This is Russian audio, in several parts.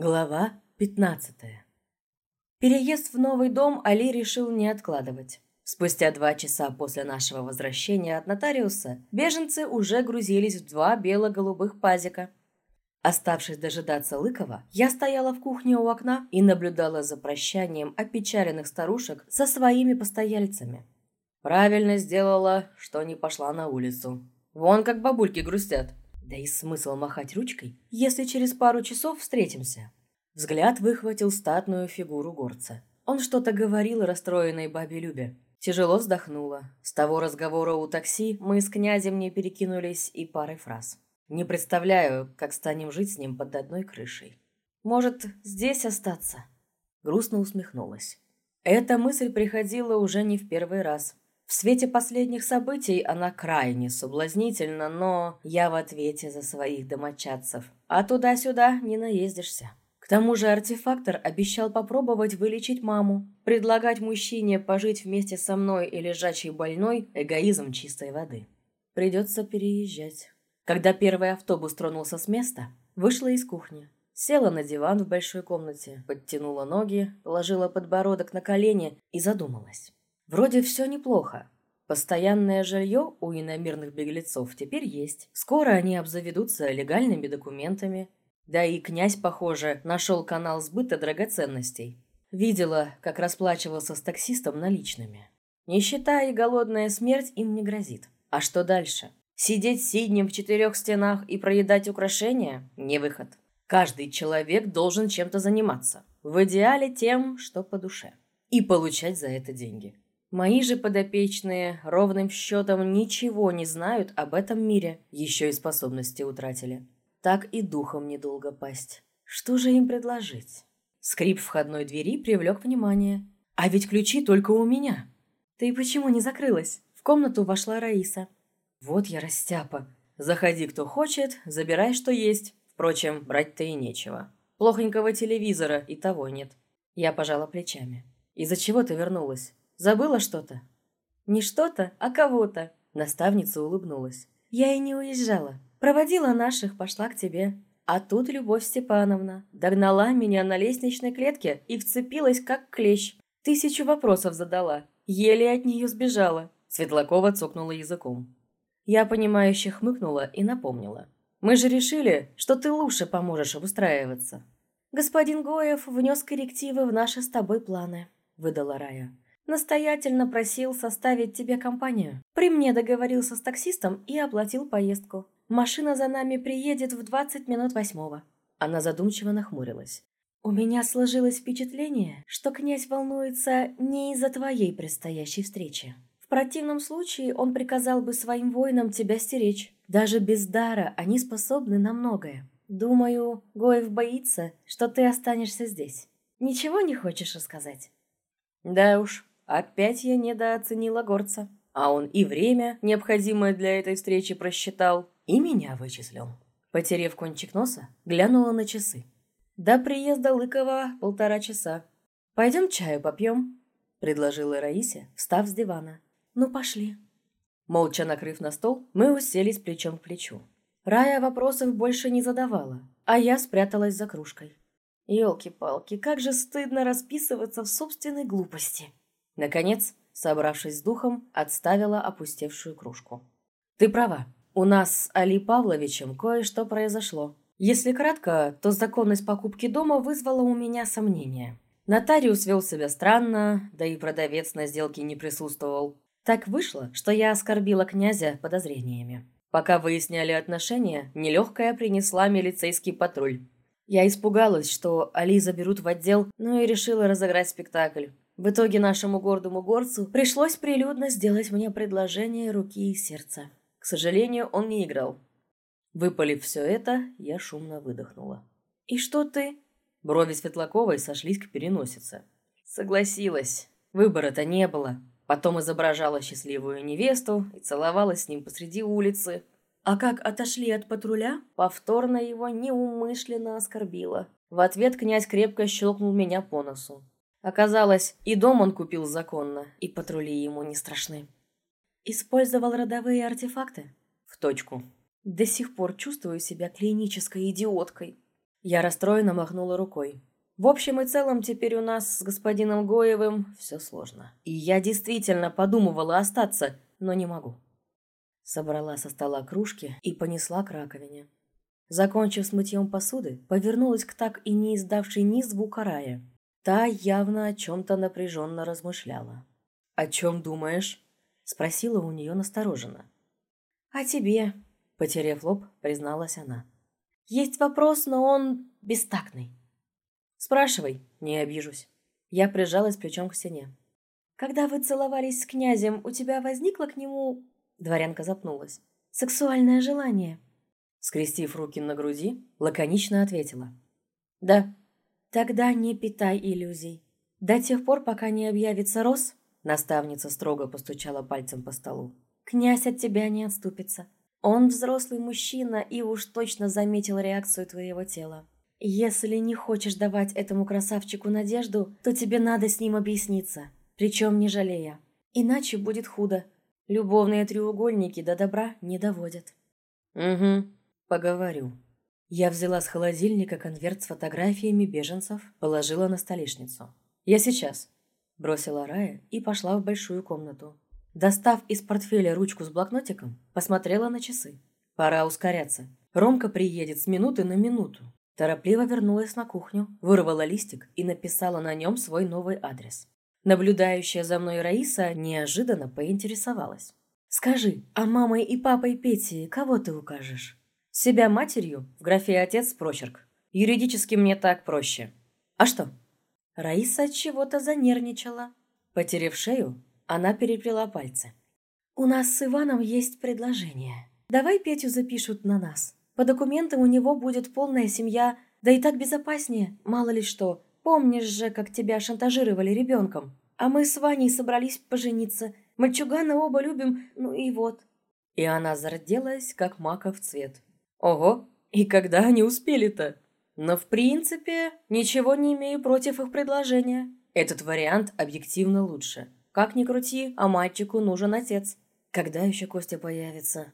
Глава 15 Переезд в новый дом Али решил не откладывать. Спустя два часа после нашего возвращения от нотариуса беженцы уже грузились в два бело-голубых пазика. Оставшись дожидаться Лыкова, я стояла в кухне у окна и наблюдала за прощанием опечаленных старушек со своими постояльцами. Правильно сделала, что не пошла на улицу. Вон как бабульки грустят. Да и смысл махать ручкой, если через пару часов встретимся. Взгляд выхватил статную фигуру горца. Он что-то говорил расстроенной бабе Любе. Тяжело вздохнула. С того разговора у такси мы с князем не перекинулись и парой фраз. Не представляю, как станем жить с ним под одной крышей. Может, здесь остаться? Грустно усмехнулась. Эта мысль приходила уже не в первый раз. В свете последних событий она крайне соблазнительна, но я в ответе за своих домочадцев. А туда-сюда не наездишься. К тому же артефактор обещал попробовать вылечить маму. Предлагать мужчине пожить вместе со мной и лежачей больной – эгоизм чистой воды. Придется переезжать. Когда первый автобус тронулся с места, вышла из кухни. Села на диван в большой комнате, подтянула ноги, положила подбородок на колени и задумалась. Вроде все неплохо. Постоянное жилье у иномирных беглецов теперь есть. Скоро они обзаведутся легальными документами. Да и князь, похоже, нашел канал сбыта драгоценностей. Видела, как расплачивался с таксистом наличными. Нищета и голодная смерть им не грозит. А что дальше? Сидеть сиднем в четырех стенах и проедать украшения – не выход. Каждый человек должен чем-то заниматься. В идеале тем, что по душе. И получать за это деньги. Мои же подопечные ровным счетом ничего не знают об этом мире, еще и способности утратили. Так и духом недолго пасть. Что же им предложить? Скрип входной двери привлек внимание. А ведь ключи только у меня. Ты почему не закрылась? В комнату вошла Раиса. Вот я растяпа. Заходи, кто хочет, забирай, что есть. Впрочем, брать-то и нечего. Плохонького телевизора и того нет. Я пожала плечами. Из-за чего ты вернулась? Забыла что-то?» «Не что-то, а кого-то», — наставница улыбнулась. «Я и не уезжала. Проводила наших, пошла к тебе. А тут Любовь Степановна догнала меня на лестничной клетке и вцепилась, как клещ. Тысячу вопросов задала. Еле от нее сбежала». Светлакова цокнула языком. Я, понимающе хмыкнула и напомнила. «Мы же решили, что ты лучше поможешь обустраиваться». «Господин Гоев внес коррективы в наши с тобой планы», — выдала Рая. Настоятельно просил составить тебе компанию. При мне договорился с таксистом и оплатил поездку. Машина за нами приедет в 20 минут восьмого». Она задумчиво нахмурилась. «У меня сложилось впечатление, что князь волнуется не из-за твоей предстоящей встречи. В противном случае он приказал бы своим воинам тебя стеречь. Даже без дара они способны на многое. Думаю, Гоев боится, что ты останешься здесь. Ничего не хочешь рассказать?» «Да уж, Опять я недооценила горца. А он и время, необходимое для этой встречи, просчитал, и меня вычислил. Потерев кончик носа, глянула на часы. До приезда Лыкова полтора часа. «Пойдем чаю попьем», — предложила Раисе, встав с дивана. «Ну, пошли». Молча накрыв на стол, мы уселись плечом к плечу. Рая вопросов больше не задавала, а я спряталась за кружкой. Ёлки-палки, как же стыдно расписываться в собственной глупости. Наконец, собравшись с духом, отставила опустевшую кружку. «Ты права. У нас с Али Павловичем кое-что произошло. Если кратко, то законность покупки дома вызвала у меня сомнения. Нотариус вел себя странно, да и продавец на сделке не присутствовал. Так вышло, что я оскорбила князя подозрениями. Пока выясняли отношения, нелегкая принесла милицейский патруль. Я испугалась, что Али заберут в отдел, ну и решила разыграть спектакль. В итоге нашему гордому горцу пришлось прилюдно сделать мне предложение руки и сердца. К сожалению, он не играл. Выпалив все это, я шумно выдохнула. «И что ты?» Брови Светлаковой сошлись к переносице. Согласилась. Выбора-то не было. Потом изображала счастливую невесту и целовалась с ним посреди улицы. А как отошли от патруля, повторно его неумышленно оскорбила. В ответ князь крепко щелкнул меня по носу. Оказалось, и дом он купил законно, и патрули ему не страшны. Использовал родовые артефакты? В точку. До сих пор чувствую себя клинической идиоткой. Я расстроенно махнула рукой. В общем и целом, теперь у нас с господином Гоевым все сложно. И я действительно подумывала остаться, но не могу. Собрала со стола кружки и понесла к раковине. Закончив с мытьем посуды, повернулась к так и не издавшей ни звука Рая. Та явно о чем-то напряженно размышляла. «О чем думаешь?» – спросила у нее настороженно. «О тебе», – потеряв лоб, призналась она. «Есть вопрос, но он бестактный». «Спрашивай, не обижусь». Я прижалась плечом к стене. «Когда вы целовались с князем, у тебя возникло к нему...» Дворянка запнулась. «Сексуальное желание?» Скрестив руки на груди, лаконично ответила. «Да». «Тогда не питай иллюзий. До тех пор, пока не объявится Рос...» Наставница строго постучала пальцем по столу. «Князь от тебя не отступится. Он взрослый мужчина и уж точно заметил реакцию твоего тела. Если не хочешь давать этому красавчику надежду, то тебе надо с ним объясниться, причем не жалея. Иначе будет худо. Любовные треугольники до добра не доводят. Угу, поговорю. Я взяла с холодильника конверт с фотографиями беженцев, положила на столешницу. Я сейчас. Бросила Рая и пошла в большую комнату. Достав из портфеля ручку с блокнотиком, посмотрела на часы. Пора ускоряться. Ромка приедет с минуты на минуту. Торопливо вернулась на кухню, вырвала листик и написала на нем свой новый адрес. Наблюдающая за мной Раиса неожиданно поинтересовалась. «Скажи, а мамой и папой Пети кого ты укажешь?» «Себя матерью в графе «отец» прочерк. Юридически мне так проще. А что?» Раиса от чего-то занервничала. Потерев шею, она переплела пальцы. «У нас с Иваном есть предложение. Давай Петю запишут на нас. По документам у него будет полная семья, да и так безопаснее, мало ли что. Помнишь же, как тебя шантажировали ребенком? А мы с Ваней собрались пожениться. Мальчугана оба любим, ну и вот». И она зарделась, как маков цвет. «Ого, и когда они успели-то?» Но в принципе, ничего не имею против их предложения. Этот вариант объективно лучше. Как ни крути, а мальчику нужен отец. Когда еще Костя появится?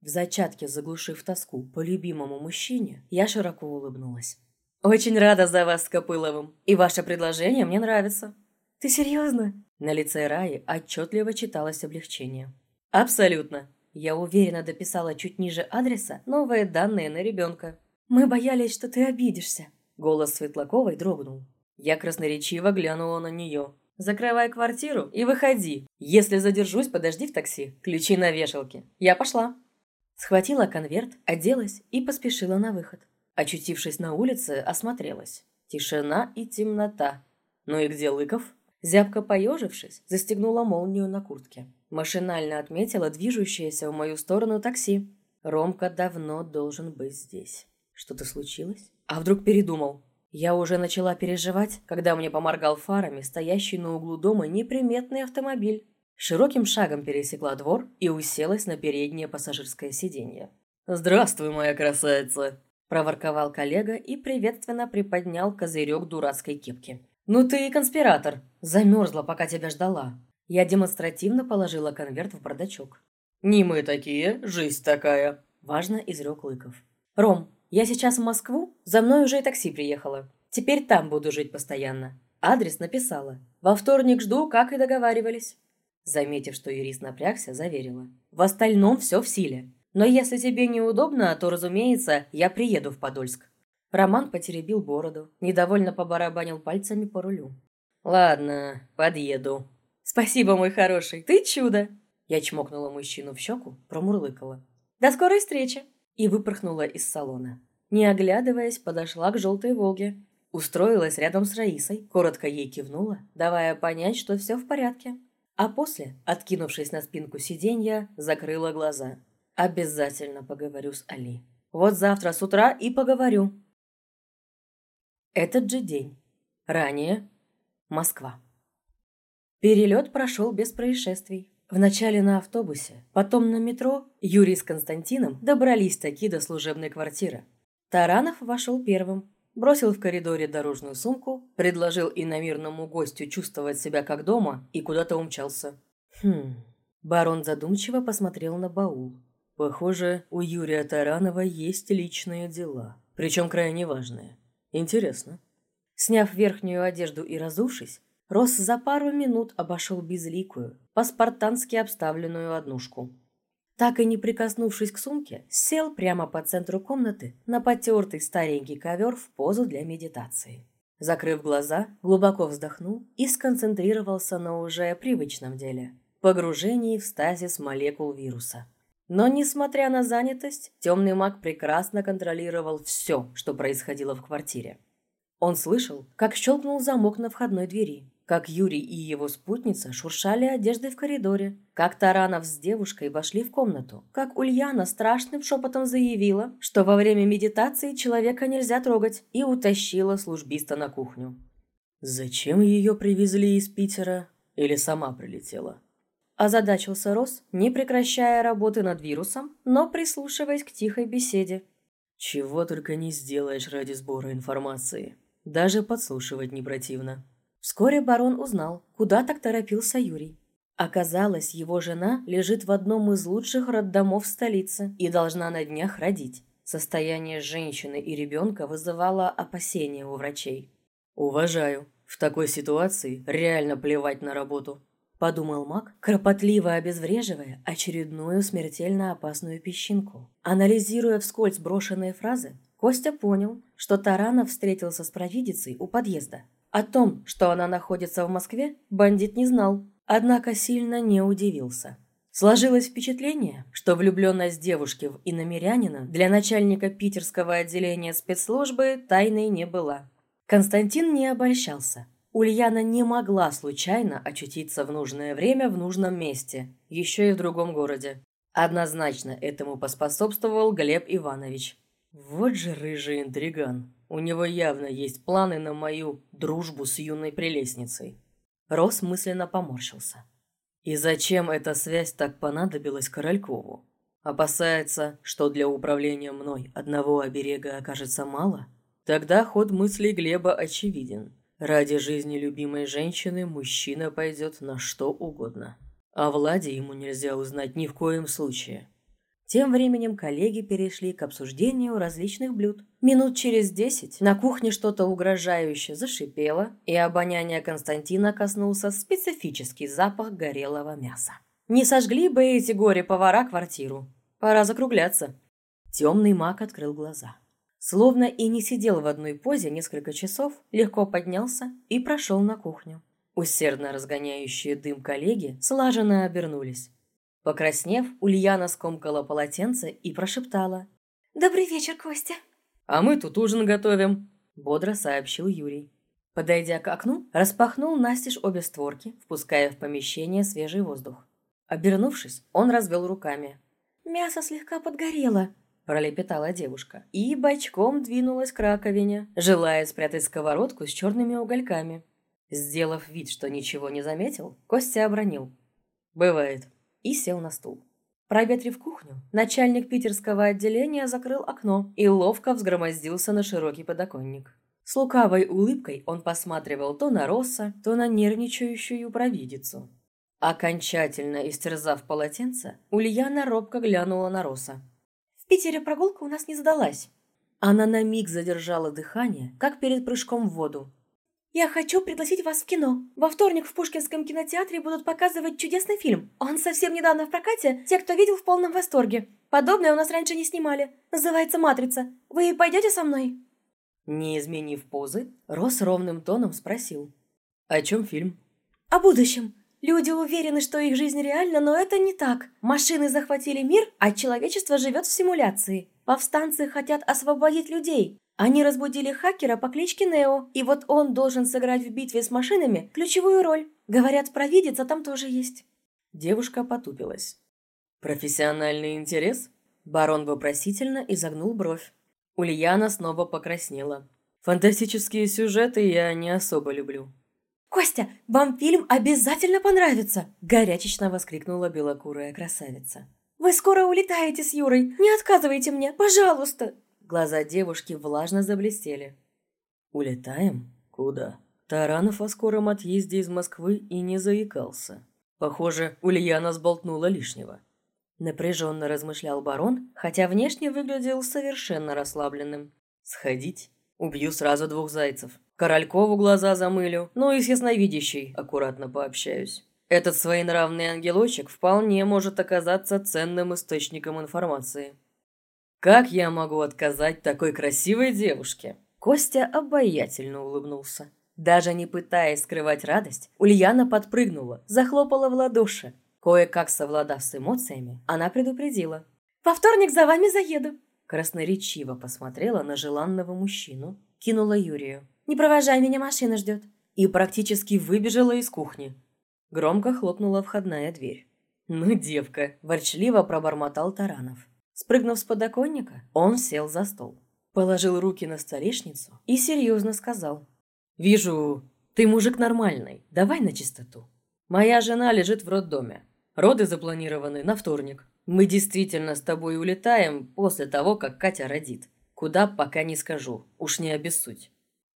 В зачатке заглушив тоску по любимому мужчине, я широко улыбнулась. «Очень рада за вас с Копыловым, и ваше предложение мне нравится». «Ты серьезно?» На лице Раи отчетливо читалось облегчение. «Абсолютно. Я уверенно дописала чуть ниже адреса новые данные на ребенка». «Мы боялись, что ты обидишься». Голос Светлаковой дрогнул. Я красноречиво глянула на нее. «Закрывай квартиру и выходи. Если задержусь, подожди в такси. Ключи на вешалке. Я пошла». Схватила конверт, оделась и поспешила на выход. Очутившись на улице, осмотрелась. Тишина и темнота. Ну и где Лыков? Зябко поежившись, застегнула молнию на куртке. Машинально отметила движущееся в мою сторону такси. Ромка давно должен быть здесь. Что-то случилось? А вдруг передумал? Я уже начала переживать, когда мне поморгал фарами стоящий на углу дома неприметный автомобиль. Широким шагом пересекла двор и уселась на переднее пассажирское сиденье. «Здравствуй, моя красавица!» – проворковал коллега и приветственно приподнял козырек дурацкой кепки. «Ну ты и конспиратор! Замерзла, пока тебя ждала!» Я демонстративно положила конверт в бардачок. «Не мы такие, жизнь такая!» – важно изрек Лыков. «Ром, я сейчас в Москву, за мной уже и такси приехало. Теперь там буду жить постоянно. Адрес написала. Во вторник жду, как и договаривались». Заметив, что юрист напрягся, заверила. «В остальном все в силе. Но если тебе неудобно, то, разумеется, я приеду в Подольск». Роман потеребил бороду, недовольно побарабанил пальцами по рулю. «Ладно, подъеду». «Спасибо, мой хороший, ты чудо!» Я чмокнула мужчину в щеку, промурлыкала. «До скорой встречи!» И выпорхнула из салона. Не оглядываясь, подошла к желтой «Волге». Устроилась рядом с Раисой, коротко ей кивнула, давая понять, что все в порядке. А после, откинувшись на спинку сиденья, закрыла глаза. Обязательно поговорю с Али. Вот завтра с утра и поговорю. Этот же день. Ранее. Москва. Перелет прошел без происшествий. Вначале на автобусе, потом на метро Юрий с Константином добрались таки до служебной квартиры. Таранов вошел первым, бросил в коридоре дорожную сумку, предложил иномирному гостю чувствовать себя как дома и куда-то умчался. Хм. Барон задумчиво посмотрел на баул. Похоже, у Юрия Таранова есть личные дела. Причем крайне важные. Интересно. Сняв верхнюю одежду и разувшись, Росс за пару минут обошел безликую, по-спартански обставленную однушку. Так и не прикоснувшись к сумке, сел прямо по центру комнаты на потертый старенький ковер в позу для медитации. Закрыв глаза, глубоко вздохнул и сконцентрировался на уже привычном деле – погружении в стазис молекул вируса. Но, несмотря на занятость, темный маг прекрасно контролировал все, что происходило в квартире. Он слышал, как щелкнул замок на входной двери, как Юрий и его спутница шуршали одеждой в коридоре, как Таранов с девушкой вошли в комнату, как Ульяна страшным шепотом заявила, что во время медитации человека нельзя трогать, и утащила службиста на кухню. «Зачем ее привезли из Питера? Или сама прилетела?» Озадачился Рос, не прекращая работы над вирусом, но прислушиваясь к тихой беседе. «Чего только не сделаешь ради сбора информации. Даже подслушивать не противно». Вскоре барон узнал, куда так торопился Юрий. Оказалось, его жена лежит в одном из лучших роддомов столицы и должна на днях родить. Состояние женщины и ребенка вызывало опасения у врачей. «Уважаю. В такой ситуации реально плевать на работу», – подумал маг, кропотливо обезвреживая очередную смертельно опасную песчинку. Анализируя вскользь брошенные фразы, Костя понял, что Таранов встретился с провидицей у подъезда – о том, что она находится в Москве, бандит не знал, однако сильно не удивился. Сложилось впечатление, что влюбленность девушки в иномерянина для начальника питерского отделения спецслужбы тайной не была. Константин не обольщался. Ульяна не могла случайно очутиться в нужное время в нужном месте, еще и в другом городе. Однозначно этому поспособствовал Глеб Иванович. Вот же рыжий интриган. У него явно есть планы на мою дружбу с юной прелестницей. Рос мысленно поморщился. И зачем эта связь так понадобилась Королькову? Опасается, что для управления мной одного оберега окажется мало? Тогда ход мыслей Глеба очевиден. Ради жизни любимой женщины мужчина пойдет на что угодно. А Владе ему нельзя узнать ни в коем случае. Тем временем коллеги перешли к обсуждению различных блюд. Минут через десять на кухне что-то угрожающе зашипело, и обоняние Константина коснулся специфический запах горелого мяса. Не сожгли бы эти горе-повара квартиру. Пора закругляться. Темный маг открыл глаза. Словно и не сидел в одной позе несколько часов, легко поднялся и прошел на кухню. Усердно разгоняющие дым коллеги слаженно обернулись. Покраснев, Ульяна скомкала полотенце и прошептала. «Добрый вечер, Костя!» «А мы тут ужин готовим», – бодро сообщил Юрий. Подойдя к окну, распахнул настежь обе створки, впуская в помещение свежий воздух. Обернувшись, он развел руками. «Мясо слегка подгорело», – пролепетала девушка. И бочком двинулась к раковине, желая спрятать сковородку с черными угольками. Сделав вид, что ничего не заметил, Костя обронил. «Бывает» и сел на стул. Проветрив кухню, начальник питерского отделения закрыл окно и ловко взгромоздился на широкий подоконник. С лукавой улыбкой он посматривал то на Росса, то на нервничающую провидицу. Окончательно истерзав полотенце, Ульяна робко глянула на Росса. «В Питере прогулка у нас не задалась». Она на миг задержала дыхание, как перед прыжком в воду, «Я хочу пригласить вас в кино. Во вторник в Пушкинском кинотеатре будут показывать чудесный фильм. Он совсем недавно в прокате, те, кто видел, в полном восторге. Подобное у нас раньше не снимали. Называется «Матрица». Вы пойдете со мной?» Не изменив позы, Рос ровным тоном спросил. «О чем фильм?» «О будущем. Люди уверены, что их жизнь реальна, но это не так. Машины захватили мир, а человечество живет в симуляции. Повстанцы хотят освободить людей. Они разбудили хакера по кличке Нео, и вот он должен сыграть в битве с машинами ключевую роль. Говорят, провидица там тоже есть. Девушка потупилась. «Профессиональный интерес?» Барон вопросительно изогнул бровь. Ульяна снова покраснела. «Фантастические сюжеты я не особо люблю». «Костя, вам фильм обязательно понравится!» Горячечно воскликнула белокурая красавица. «Вы скоро улетаете с Юрой! Не отказывайте мне, пожалуйста!» Глаза девушки влажно заблестели. «Улетаем? Куда?» Таранов о скором отъезде из Москвы и не заикался. Похоже, Ульяна сболтнула лишнего. Напряженно размышлял барон, хотя внешне выглядел совершенно расслабленным. Сходить? Убью сразу двух зайцев. Королькову глаза замылю, ну и с ясновидящей аккуратно пообщаюсь. Этот своенравный ангелочек вполне может оказаться ценным источником информации. Как я могу отказать такой красивой девушке? Костя обаятельно улыбнулся. Даже не пытаясь скрывать радость, Ульяна подпрыгнула, захлопала в ладоши. Кое-как совладав с эмоциями, она предупредила. «Во вторник за вами заеду». Красноречиво посмотрела на желанного мужчину, кинула Юрию. «Не провожай меня, машина ждет». И практически выбежала из кухни. Громко хлопнула входная дверь. «Ну, девка!» – ворчливо пробормотал Таранов. Спрыгнув с подоконника, он сел за стол. Положил руки на столешницу и серьезно сказал. «Вижу, ты мужик нормальный, давай на чистоту. Моя жена лежит в роддоме. Роды запланированы на вторник. Мы действительно с тобой улетаем после того, как Катя родит. Куда, пока не скажу, уж не обессудь».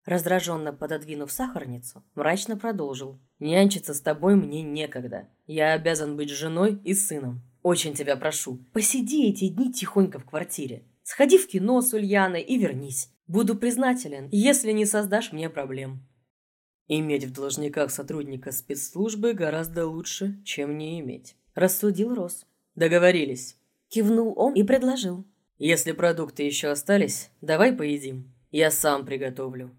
Раздраженно пододвинув сахарницу, мрачно продолжил. «Нянчиться с тобой мне некогда. Я обязан быть женой и сыном. Очень тебя прошу, посиди эти дни тихонько в квартире. Сходи в кино с Ульяной и вернись. Буду признателен, если не создашь мне проблем. Иметь в должниках сотрудника спецслужбы гораздо лучше, чем не иметь. Рассудил Рос. Договорились. Кивнул он и предложил. Если продукты еще остались, давай поедим. Я сам приготовлю.